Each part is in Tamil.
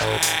Yeah.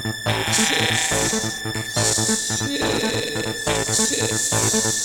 Shit.